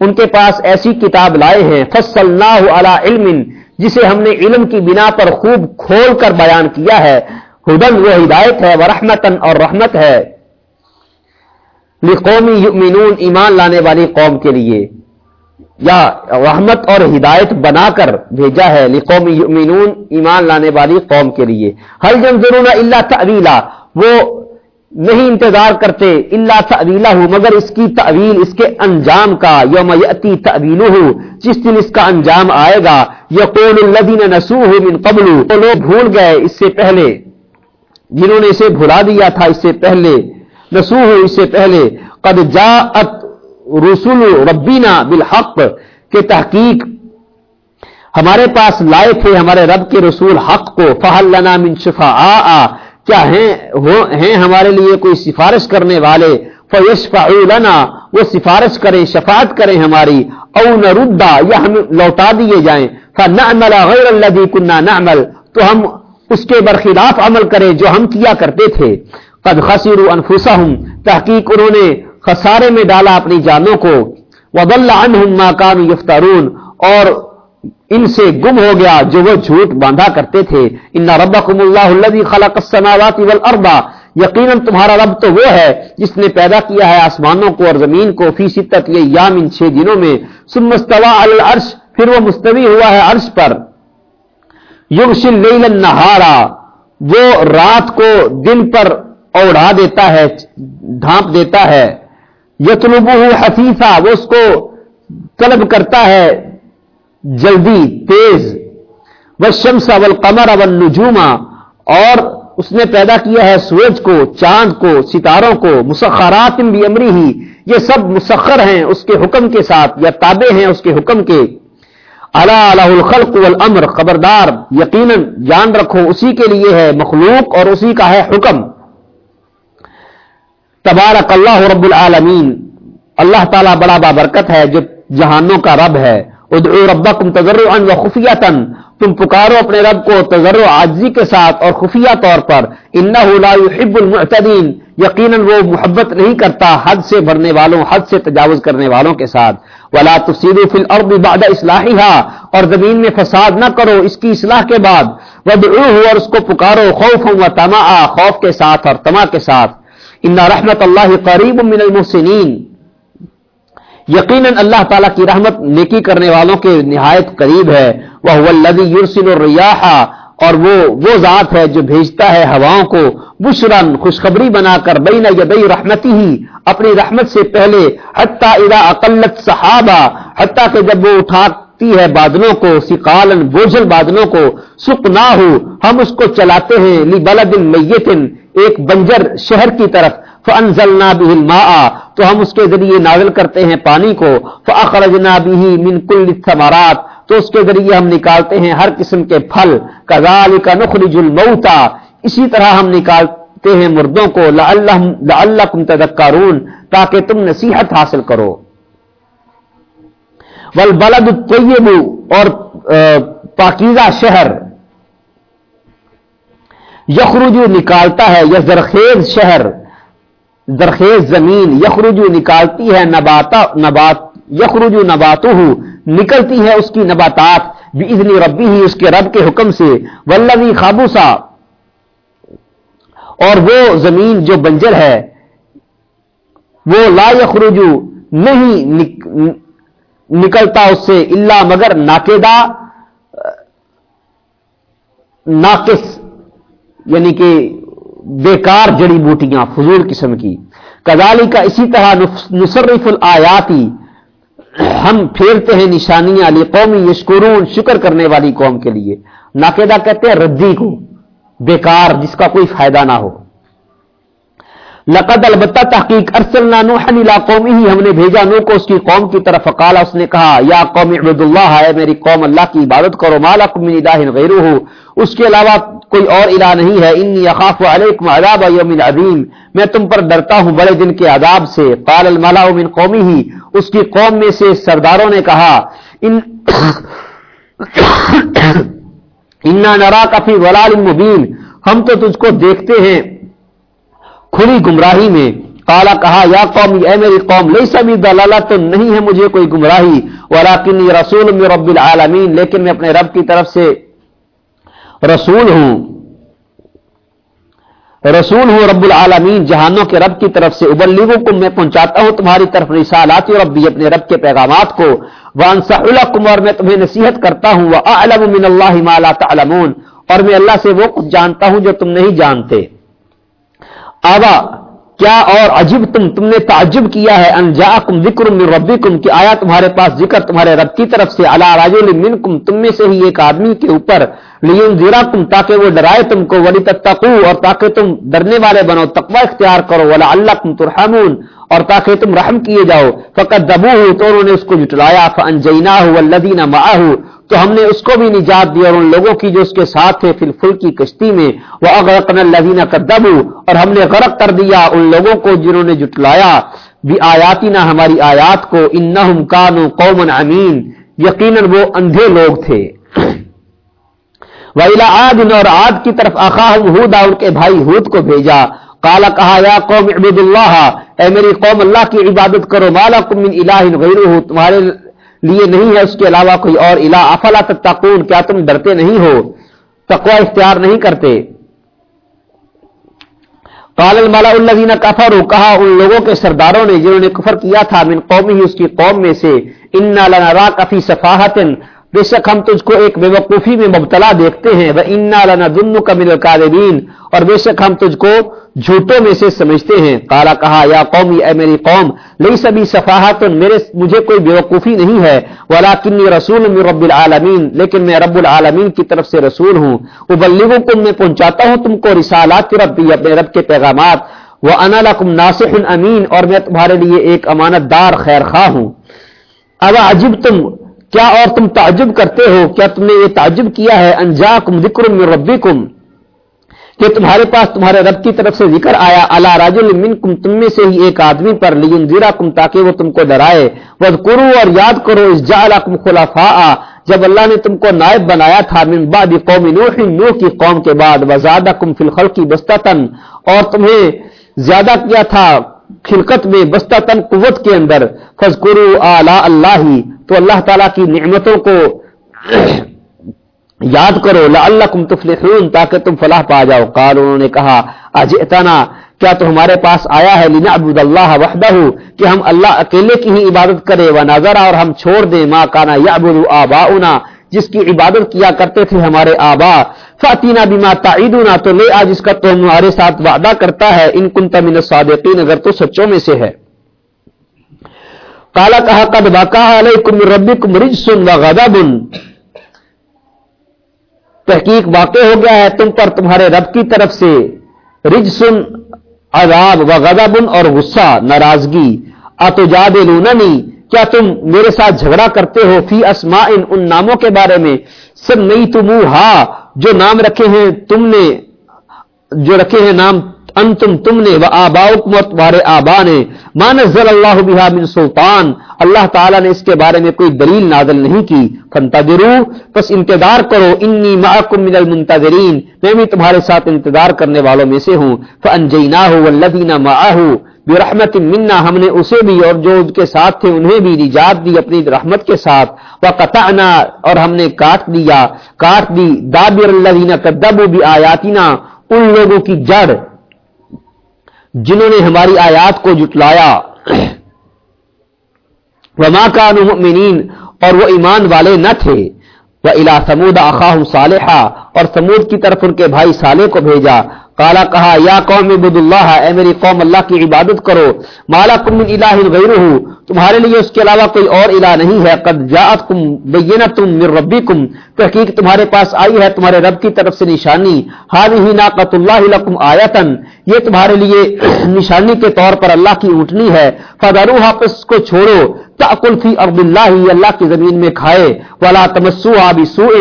ان کے پاس ایسی کتاب لائے ہیں۔ فصلناہ علی علم۔ جسے ہم نے علم کی بنا پر خوب کھول کر بیان کیا ہے۔ ہدن وہ ہدایت ہے ورحمتن اور رحمت ہے۔ قومی یؤمنون ایمان لانے والی قوم کے لیے۔ یا رحمت اور ہدایت بنا کر بھیجا ہے لقومی یؤمنون ایمان لانے والی قوم کے لیے۔ ہر جن ضرور اللہ تعویلا وہ نہیں انتظار کرتے اللہ تعویلہ مگر اس کی تعویل اس کے انجام کا۔ یوم یتی تعویل جس دن اس کا انجام آئے گا۔ یقول الذین نسوه من قبل، وہ لوگ بھول گئے اس سے پہلے۔ جنہوں نے اسے بھلا دیا تھا اس سے پہلے نسو اس سے پہلے، قد جاءت رسول ربینا بالحق کے تحقیق، ہمارے پاس لائے تھے، ہمارے رب کے رسول حق کو فہل لنا من شفا آ آ کیا ہیں ہیں ہمارے لیے کوئی سفارش کرنے والے؟ فیشفع لنا، وہ سفارش کریں، شفاعت کریں ہماری، او نردا، یا ہم لوٹا دیے جائیں، فنعمل غیر الذي كنا نعمل، تو ہم اس کے برخلاف عمل کریں جو ہم کیا کرتے تھے۔ قد خسیر انفسهم تحقیق انہوں نے خسارے میں ڈالا اپنی جانوں کو۔ وضل عنهم ما كانوا يفترون۔ اور ان سے گم ہو گیا جو وہ جھوٹ باندھا کرتے تھے۔ ان ربکم اللہ الذي خلق السماوات والارض یقینا تمہارا رب تو وہ ہے جس نے پیدا کیا ہے آسمانوں کو اور زمین کو۔ فی ستت ایام ان چھ دنوں میں۔ ثم استوى على العرش۔ پھر وہ مستوی ہوا ہے عرش پر۔ یغشی اللیل النهار وہ رات کو دن پر اوڑھا دیتا ہے، ڈھانپ دیتا ہے۔ یتلب حفیفہ وہ اس کو طلب کرتا ہے جلدی، تیز۔ وہ شمس اول قمر اول نجوما اور اس نے پیدا کیا ہے سورج کو، چاند کو، ستاروں کو۔ مسخرات بھی امری ہی یہ سب مسخر ہیں اس کے حکم کے ساتھ، یا تابع ہیں اس کے حکم کے۔ اللہ الہ الخلق والامر، خبردار، یقیناً جان رکھو، اسی کے لیے ہے مخلوق اور اسی کا ہے حکم. تبارک اللہ رب العالمین، اللہ تعالیٰ بڑا بابرکت ہے، جو جہانوں کا رب ہے. ادعو ربکم تضرعا و خفیتا۔ تم پکارو اپنے رب کو تضرع عاجزی کے ساتھ اور خفیہ طور پر۔ انہو لا يحب المعتدین۔ یقینا وہ محبت نہیں کرتا حد سے بھرنے والوں، حد سے تجاوز کرنے والوں کے ساتھ۔ ولا تفسدوا فی الارض بعد اصلاحها اور زمین میں فساد نہ کرو اس کی اصلاح کے بعد۔ ودعوه اور اس کو پکارو خوفا و طمعا، خوف کے ساتھ اور طمع کے ساتھ۔ ان رحمت اللہ قریب من المحسنین یقیناً اللہ تعالیٰ کی رحمت نیکی کرنے والوں کے نہایت قریب ہے۔ وہ الذی یرسل الریاح، اور وہ وہ ذات ہے جو بھیجتا ہے ہواؤں کو بشرن خوشخبری بنا کر بین یدی رحمتی ہی اپنی رحمت سے پہلے، حتی اذا اقلت صحابہ، حتی کہ جب وہ اٹھاتی ہے بادلوں کو سقالن بوجھل بادلوں کو سک نہ ہو ہم اس کو چلاتے ہیں لی میتن ایک بنجر شہر کی طرف فانزلنا به الماء، تو ہم اس کے ذریعے نازل کرتے ہیں پانی کو فاخرجنا به من كل الثمرات، تو اس کے ذریعے ہم نکالتے ہیں ہر قسم کے پھل، كذلك نخرج الموتى۔ اسی طرح ہم نکالتے ہیں مردوں کو، لعلهم لعلكم تذكرون، تاکہ تم نصیحت حاصل کرو۔ ول بلد اور پاکیزہ شہر یخرجو نکالتا ہے، یا زرخیز شہر، زرخیز زمین یخرجو نکالتی ہے، نباتا، نبات، یخرجو نباتو نکلتی ہے اس کی نباتات بھی ربی ہی اس کے رب کے حکم سے ولوی خابوسا اور وہ زمین جو بنجر ہے، وہ لا یخرجو نہیں نکلتا اس سے اللہ مگر ناکیدا ناقص یعنی کہ بیکار جڑی بوٹیاں فضول قسم کی۔ کزالی کا اسی طرح نصرف الیاتی ہم پھیرتے ہیں نشانیاں علی قومی یشکرون، شکر کرنے والی قوم کے لیے۔ ناقیدہ کہتے ہیں ردی کو، بیکار، جس کا کوئی فائدہ نہ ہو۔ لقد البتہ تحقیق، ارسلنا نوحا الى قومی ہی ہم نے بھیجا نو کو اس کی قوم کی طرف۔ فقال اس نے کہا، یا قوم عبد اللہ ہے میری قوم، اللہ کی عبادت کرو مالکم من الہ غیرہ۔ اس کے علاوہ کوئی اور الہ نہیں ہے، انی اخاف علیکم عذاب یوم عظیم۔ میں تم پر ڈرتا ہوں بڑے دن کے عذاب سے۔ قال الملأ من قومی ہی اس کی قوم میں سے سرداروں نے کہا، ان انا نراک فی ضلال مبین۔ ہم تو تجھ کو دیکھتے ہیں کھلی گمراہی میں۔ کالا کہا، یا قوم، اے میری قوم لئی سبھی دلالہ تو نہیں ہے مجھے کوئی گمراہی۔ ولیکن رسول میں رب العالمین، لیکن میں اپنے رب کی طرف سے رسول ہوں۔ رسول ہوں رب العالمین، جہانوں کے رب کی طرف سے۔ ابلیغوں کو میں پہنچاتا ہوں تمہاری طرف رسالات ربی اپنے رب کے پیغامات کو۔ وانسا اور میں تمہیں نصیحت کرتا ہوں۔ وہ من اللہ ما لا تعلمون۔ اور میں اللہ سے وہ کچھ جانتا ہوں جو تم نہیں جانتے۔ آبا کیا اور عجیب تم تم نے تعجب کیا ہے؟ انجا کم ذکر ربی کم کہ آیا تمہارے پاس ذکر تمہارے رب کی طرف سے اللہ راج من تم میں سے ہی ایک آدمی کے اوپر لیکن تاکہ وہ ڈرائے تم کو ولی تتقو اور تاکہ تم ڈرنے والے بنو، تقوی اختیار کرو ولا اللہ ترحمون، اور تاکہ تم رحم کیے جاؤ۔ فقط دبو ہو تو انہوں نے اس کو جٹلایا فن جینا ہو الدین تو ہم نے اس کو بھی نجات دی اور ان لوگوں کی جو اس کے ساتھ تھے فل فل کی کشتی میں، وہ اغرقن الدین کا دبو اور ہم نے غرق کر دیا ان لوگوں کو جنہوں نے جٹلایا بھی آیاتی نہ ہماری آیات کو ان کانو قومن امین۔ یقیناً وہ اندھے لوگ تھے۔ ویلا آد اور آد کی طرف اخاہم ہودا ان کے بھائی ہود کو بھیجا۔ کالا کہا، یا قوم عبد اللہ۔ اے میری قوم، اللہ کی عبادت کرو۔ مالا کم الہ غیر تمہارے لیے نہیں ہے، اس کے علاوہ کوئی اور الہ۔ افلا تتقون، کیا تم ڈرتے نہیں ہو؟ تقوی اختیار نہیں کرتے۔ قال الملا الذين كفروا کہا ان لوگوں کے سرداروں نے جنہوں نے کفر کیا تھا، من قوم ہی اس کی قوم میں سے، انا لنراك في صفاحه بے شک ہم تجھ کو ایک بے وقوفی میں مبتلا دیکھتے ہیں وہ انا لنا دن کا مل اور بے شک ہم تجھ کو جھوٹوں میں سے سمجھتے ہیں۔ کالا کہا، یا قوم، اے میری قوم لئی سبھی صفاحت میرے، مجھے کوئی بے وقوفی نہیں ہے۔ ولاکن رسول من رب العالمین لیکن میں رب العالمین کی طرف سے رسول ہوں۔ ابلیغوں کو میں پہنچاتا ہوں تم کو رسالات کی ربی، اپنے رب کے پیغامات۔ وہ انا انالکم ناصح امین اور میں تمہارے لیے ایک امانت دار خیر خواہ ہوں۔ اب عجب تم کیا اور تم تعجب کرتے ہو؟ کیا تم نے یہ تعجب کیا ہے؟ انجا کم ذکر ربی کم کہ تمہارے پاس تمہارے رب کی طرف سے ذکر آیا اللہ راج المن تم میں سے ہی ایک آدمی پر لیکن زیرا کم تاکہ وہ تم کو ڈرائے۔ وہ اور یاد کرو اس جا کم خلافا جب اللہ نے تم کو نائب بنایا تھا، من بعد قوم نوح نوح کی قوم کے بعد وزادہ کم فلخل کی بستتن اور تمہیں زیادہ کیا تھا، خلقت میں بستہ تن قوت کے اندر۔ فضکرو آلہ اللہ تو اللہ تعالیٰ کی نعمتوں کو <clears throat> یاد کرو اللہ کم تفلحون، تاکہ تم فلاح پا جاؤ۔ قال انہوں نے کہا، اجئتنا؟ کیا تو ہمارے پاس آیا ہے؟ لینا ابود اللہ وحدہ، کہ ہم اللہ اکیلے کی ہی عبادت کرے و نظر اور ہم چھوڑ دیں۔ ماں کانا یا آباؤنا، جس کی عبادت کیا کرتے تھے ہمارے آبا۔ فاتینا بیما تعیدنا، تو لے آج اس کا تو ہمارے ساتھ وعدہ کرتا ہے۔ ان کن تمن صادقین اگر تو سچوں میں سے ہے۔ کالا کہا قد باقا علیکم ربکم رجسن و غضب. تحقیق واقع ہو گیا ہے تم پر تمہارے رب کی طرف سے رج سن عذاب و غضب اور غصہ، ناراضگی. اتو جاد کیا تم میرے ساتھ جھگڑا کرتے ہو؟ فی اسما ان ان ناموں کے بارے میں. سب نئی تم جو نام رکھے ہیں تم نے، جو رکھے ہیں نام انتم تم نے وہ آباؤکم اور تمہارے آبا نے مانزل اللہ بہا من سلطان، اللہ تعالیٰ نے اس کے بارے میں کوئی دلیل نازل نہیں کی۔ فانتظرو، پس انتظار کرو، انی معکم من المنتظرین، میں بھی تمہارے ساتھ انتظار کرنے والوں میں سے ہوں۔ فانجیناہ والذین معاہ برحمت منا، ہم نے اسے بھی اور جو ان کے ساتھ تھے انہیں بھی نجات دی اپنی رحمت کے ساتھ۔ وقطعنا، اور ہم نے کاٹ دیا، کاٹ دی۔ دابر الذین کذبوا بآیاتنا، ان لوگوں کی جڑ۔ جنہوں نے ہماری آیات کو جٹلایا وما کان مؤمنین اور وہ ایمان والے نہ تھے۔ وہ الا سمود اخاہم صالحہ اور سمود کی طرف ان کے بھائی صالح کو بھیجا۔ کالا کہا، یا قوم عبد اللہ، اے میری قوم اللہ کی عبادت کرو مالا کم من الہ غیر تمہارے لیے اس کے علاوہ کوئی اور الہ نہیں ہے، قد جاعت کم جاءتکم بینتم من ربکم، تحقیق تمہارے پاس آئی ہے، تمہارے رب کی طرف سے نشانی هذه ناقۃ اللہ لکم آیتا، یہ تمہارے لیے <clears throat> نشانی کے طور پر اللہ کی اونٹنی ہے فذروها پس کو چھوڑو تاکل فی ارض اللہ اللہ کی زمین میں کھائے، ولا تمسوها بسوء،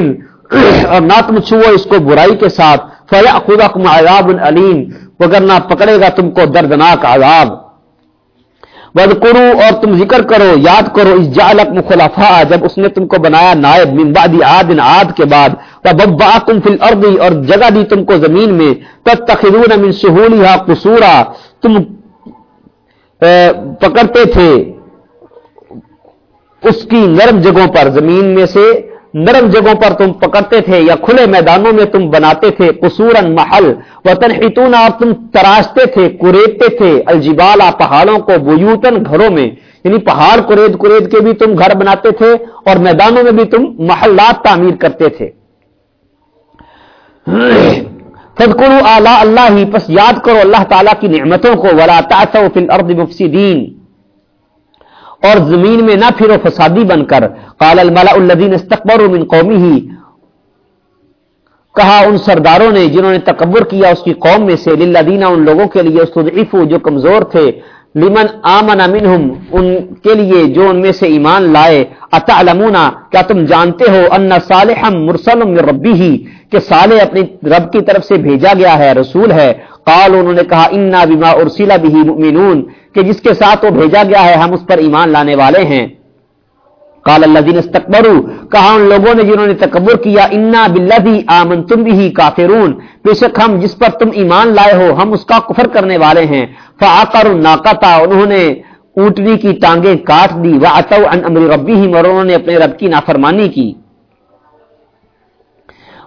<clears throat> اور نہ تم چھو اس کو برائی کے ساتھ فیا خدا کم عذاب علیم وگرنا پکڑے گا تم کو دردناک عذاب۔ ود کرو اور تم ذکر کرو، یاد کرو اس جالک مخلفا جب اس نے تم کو بنایا نائب من بعد عاد عاد کے بعد وبعکم فی الارض اور جگہ دی تم کو زمین میں۔ تتخذون من سہولها قصورا۔ تم پکڑتے تھے اس کی نرم جگہوں پر، زمین میں سے۔ نرم جگہوں پر تم پکڑتے تھے یا کھلے میدانوں میں تم بناتے تھے قصور محل وطن حتون اور تم تراشتے تھے کوریدتے تھے، الجبالا پہاڑوں کو بوتن گھروں میں یعنی پہاڑ کرید کرید کے بھی تم گھر بناتے تھے اور میدانوں میں بھی تم محلات تعمیر کرتے تھے۔ فدکرو اعلی اللہ ہی پس یاد کرو اللہ تعالیٰ کی نعمتوں کو، ولا تعثوا فی الارض مفسدین اور زمین میں نہ پھرو فسادی بن کر۔ قال الملا الذين استكبروا من قومه۔ کہا ان سرداروں نے جنہوں نے تکبر کیا اس کی قوم میں سے، للذین ان لوگوں کے لیے استضعفوا، جو کمزور تھے۔ لمن آمن منهم ان کے لیے جو ان میں سے ایمان لائے۔ اتعلمون، کیا تم جانتے ہو؟ ان صالحا مرسل من ربه، کہ صالح اپنی رب کی طرف سے بھیجا گیا ہے، رسول ہے۔ قال انہوں نے کہا، انا بما ارسل به مؤمنون کہ جس کے ساتھ وہ بھیجا گیا ہے، ہم اس پر ایمان لانے والے ہیں۔ کال اللہ دین استقبرو کہا ان لوگوں نے جنہوں نے تکبر کیا، انا بلدی آمن تم بھی کافرون بے شک ہم جس پر تم ایمان لائے ہو، ہم اس کا کفر کرنے والے ہیں۔ فعقر ناقتا انہوں نے اونٹنی کی ٹانگیں کاٹ دی۔ وہ عن امر ربی ہی اور انہوں نے اپنے رب کی نافرمانی کی۔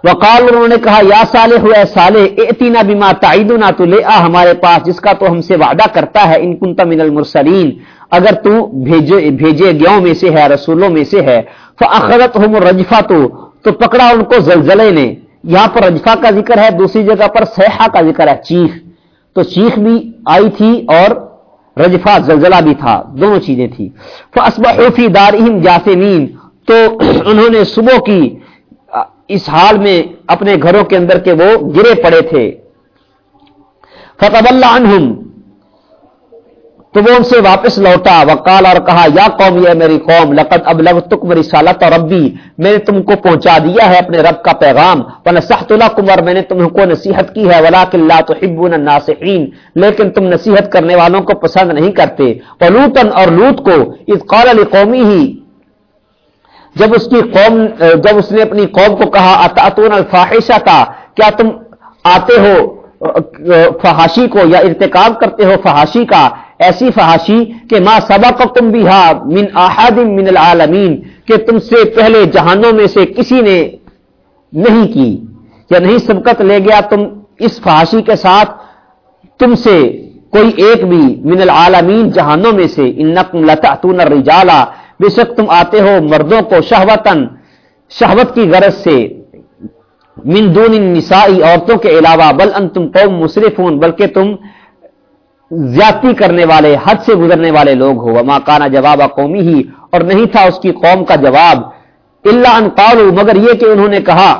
وقال انہوں نے کہا، یا صالح ہوا صالح اتینا بما تعیدنا تو لے آ ہمارے پاس، جس کا تو ہم سے وعدہ کرتا ہے، ان کنت من المرسلین. اگر تو بھیجے بھیجے گیوں میں سے ہے، رسولوں میں سے ہے فاخذتهم الرجفہ تو تو پکڑا ان کو زلزلے نے۔ یہاں پر رجفہ کا ذکر ہے، دوسری جگہ پر سیحا کا ذکر ہے، چیخ۔ تو چیخ بھی آئی تھی اور رجفہ زلزلہ بھی تھا، دونوں چیزیں تھی فاصبحوا فی دارہم جاثمین تو انہوں نے صبح کی اس حال میں اپنے گھروں کے اندر کے وہ گرے پڑے تھے۔ فتح اللہ عنہم تو وہ ان سے واپس لوٹا۔ وقال اور کہا، یا قوم، یہ میری قوم، لقد اب لگ تک میری سالت اور ربی میں نے تم کو پہنچا دیا ہے اپنے رب کا پیغام۔ سخت کمر میں نے تم کو نصیحت کی ہے۔ ولا اللہ تو حب لیکن تم نصیحت کرنے والوں کو پسند نہیں کرتے۔ پلوتن اور لوت کو۔ اس قال علی قومی ہی جب اس کی قوم، جب اس نے اپنی قوم کو کہا اتاتون الفاحشہ کا کیا تم آتے ہو، فحاشی کو یا ارتکاب کرتے ہو فحاشی کا؟ ایسی فحاشی کہ ما سبقکم بها من احد من العالمین، کہ تم سے پہلے جہانوں میں سے کسی نے نہیں کی۔ یا نہیں سبقت لے گیا تم اس فحاشی کے ساتھ؟ تم سے کوئی ایک بھی من العالمین جہانوں میں سے، انکم لتاتون الرجال بے شک تم آتے ہو مردوں کو شہوتن شہوت کی غرض سے۔ من دون النسائی عورتوں کے علاوہ، بل ان تم قوم مصرفون بلکہ تم زیادتی کرنے والے، حد سے گزرنے والے لوگ ہو۔ وما کانا جواب قومی ہی اور نہیں تھا اس کی قوم کا جواب۔ اللہ ان قالو مگر یہ کہ انہوں نے کہا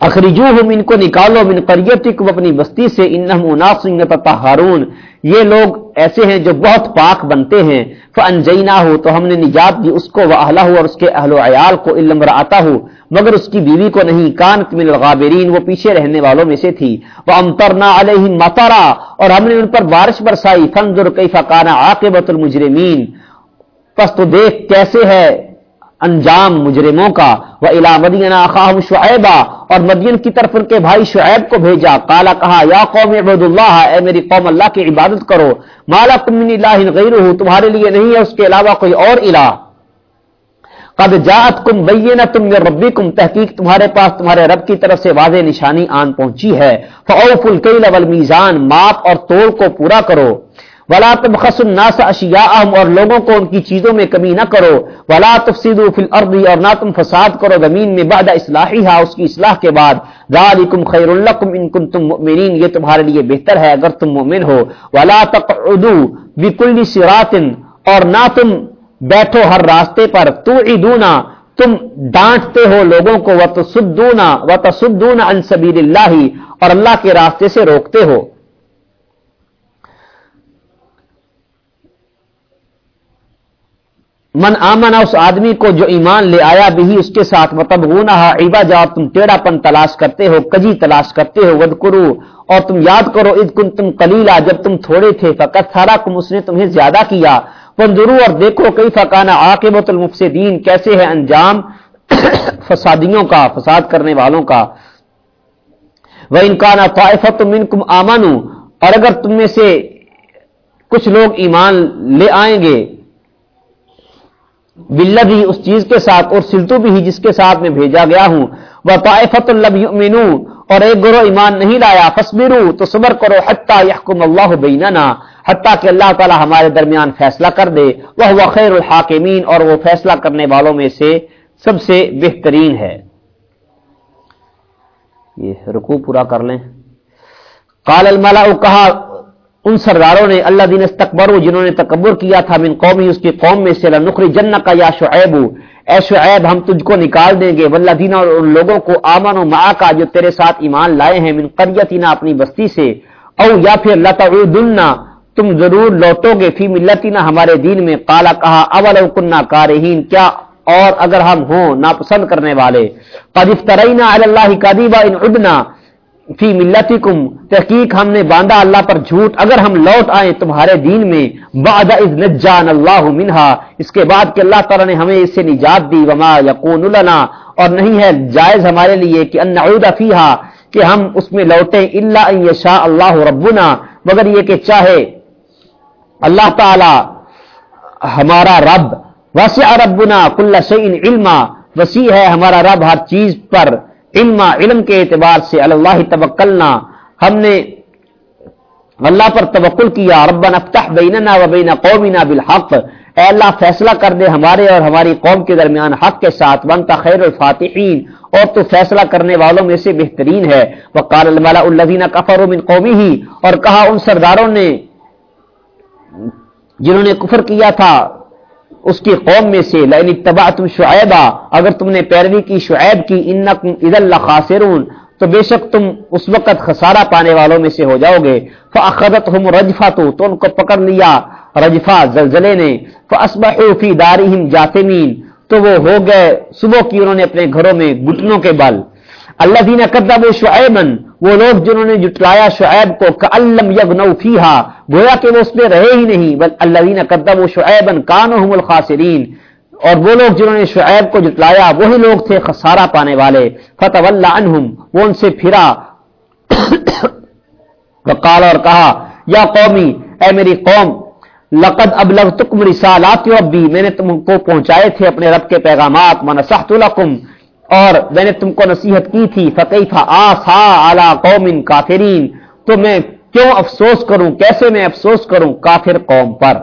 اخرجو ہم ان کو نکالو، من قریتکم، اپنی بستی سے، انہم اناس ہارون یہ لوگ ایسے ہیں جو بہت پاک بنتے ہیں۔ فانجینا ہو تو ہم نے نجات دی اس کو وہ اہلہ اور اس کے اہل و عیال کو علم رآتا ہو مگر اس کی بیوی کو نہیں۔ کانت من الغابرین، وہ پیچھے رہنے والوں میں سے تھی۔ وہ امترنا علیہ متارا اور ہم نے ان پر بارش برسائی۔ فنظر کیف کان عاقبت المجرمین پس تو دیکھ کیسے ہے۔ انجام مجرموں کا وہ الا مدینہ خاہم شعیبہ اور مدین کی طرف ان کے بھائی شعیب کو بھیجا۔ کالا کہا، یا قوم عبد اللہ، اے میری قوم اللہ کی عبادت کرو۔ مالا من اللہ غیر تمہارے لیے نہیں ہے، اس کے علاوہ کوئی اور الہ۔ قد جات کم بینا تم ربی کم تحقیق تمہارے پاس تمہارے رب کی طرف سے واضح نشانی آن پہنچی ہے۔ فوف الکیل والمیزان ماپ اور توڑ کو پورا کرو۔ ولا تبخس الناس اشیاءهم اور لوگوں کو ان کی چیزوں میں کمی نہ کرو۔ ولا تفسدوا فی الارض اور نہ تم فساد کرو زمین میں بعد اصلاحها اس کی اصلاح کے بعد۔ ذالکم خیر لکم ان کنتم مؤمنین یہ تمہارے لیے بہتر ہے اگر تم مومن ہو۔ ولا تقعدوا بكل صراط، اور نہ تم بیٹھو ہر راستے پر۔ توعدونا تم ڈانٹتے ہو لوگوں کو۔ وتصدونا وتصدون عن سبیل اللہ اور اللہ کے راستے سے روکتے ہو۔ من آمنا اس آدمی کو جو ایمان لے آیا بھی اس کے ساتھ متب عیبا، جواب تم ٹیڑا پن تلاش کرتے ہو، کجی تلاش کرتے ہو ود کرو اور تم یاد کرو اد کن تم کلیلا جب تم تھوڑے تھے فقط سارا کم اس نے تمہیں زیادہ کیا۔ پندرو اور دیکھو کئی فکانا آ کے بت المفصدین کیسے ہے انجام <coughs> فسادیوں کا، فساد کرنے والوں کا۔ وہ انکانا طائفت من کم اور اگر تم میں سے کچھ لوگ ایمان لے آئیں گے بلب ہی اس چیز کے ساتھ اور سلتو بھی جس کے ساتھ میں بھیجا گیا ہوں، وہ طائفت الب اور ایک گروہ ایمان نہیں لایا فصبرو تو صبر کرو حتیٰ یحکم اللہ بیننا، حتیٰ کہ اللہ تعالی ہمارے درمیان فیصلہ کر دے وہ خیر الحاکمین، اور وہ فیصلہ کرنے والوں میں سے سب سے بہترین ہے۔ یہ رکوع پورا کر لیں۔ قال الملا کہا ان سرداروں نے اللہ دین استقبر جنہوں نے تکبر کیا تھا من قومی، اس کی قوم میں سے نخری جن کا یا شعیب، اے شعیب، ہم تجھ کو نکال دیں گے۔ ولہ دینا اور ان لوگوں کو، آمن و ماں کا جو تیرے ساتھ ایمان لائے ہیں، من قریتنا، اپنی بستی سے۔ او یا پھر لتا تم ضرور لوٹو گے۔ فی ملتنا، ہمارے دین میں۔ کالا کہا اول کنہ کارہین، کیا اور اگر ہم ہوں ناپسند کرنے والے؟ قد افترینا علی اللہ قدیبا ان عدنا۔ فی ملتی کم تحقیق ہم نے باندھا اللہ پر جھوٹ، اگر ہم لوٹ آئے تمہارے دین میں، بعد از نجان اللہ منہا، اس کے بعد کہ اللہ تعالیٰ نے ہمیں اس سے نجات دی، وما یقون لنا، اور نہیں ہے جائز ہمارے لیے کہ ان نعود فیہا، کہ ہم اس میں لوٹیں، الا ان یشاء اللہ ربنا، مگر یہ کہ چاہے اللہ تعالی ہمارا رب، وسع ربنا کل شیء علما، وسیع ہے ہمارا رب ہر چیز پر علم علم کے اعتبار سے اللہ توکلنا، ہم نے اللہ پر توکل کیا، ربنا افتح بیننا و بین قومنا بالحق۔ اے اللہ، فیصلہ کر دے ہمارے اور ہماری قوم کے درمیان حق کے ساتھ۔ بنتا خیر الفاتحین۔ اور تو فیصلہ کرنے والوں میں سے بہترین ہے۔ وقال الملا الذین کفروا من قومه اور کہا ان سرداروں نے، جنہوں نے کفر کیا تھا اس کی قوم میں سے لین تبا تم شعیبہ اگر تم نے پیروی کی شعیب کی ان عید اللہ خاصرون تو بے شک تم اس وقت خسارہ پانے والوں میں سے ہو جاؤ گے۔ فخرت ہم رجفا تو ان کو پکڑ لیا۔ رجفا زلزلے نے۔ فی دارہم جاسمین تو وہ ہو گئے۔ صبح کی انہوں نے اپنے گھروں میں گٹنوں کے بل۔ اللہ دینا کدب شعیبن وہ لوگ جنہوں نے جٹلایا شعیب کو کلم یگ نو فیحا گویا کہ وہ اس میں رہے ہی نہیں، بل اللہ دینا کدب و شعیبن کان اور وہ لوگ جنہوں نے شعیب کو جٹلایا، وہی لوگ تھے خسارہ پانے والے۔ فتح اللہ عنہم، وہ ان سے پھرا۔ <coughs> وقال اور کہا، یا قومی، اے میری قوم، لقد ابلغتکم رسالات ربی، میں نے تم کو پہنچائے تھے اپنے رب کے پیغامات منصحت لکم اور میں نے تم کو نصیحت کی تھی فقیفہ آسا اعلی قوم کافرین؟ تو میں کیوں افسوس کروں؟ کیسے میں افسوس کروں کافر قوم پر؟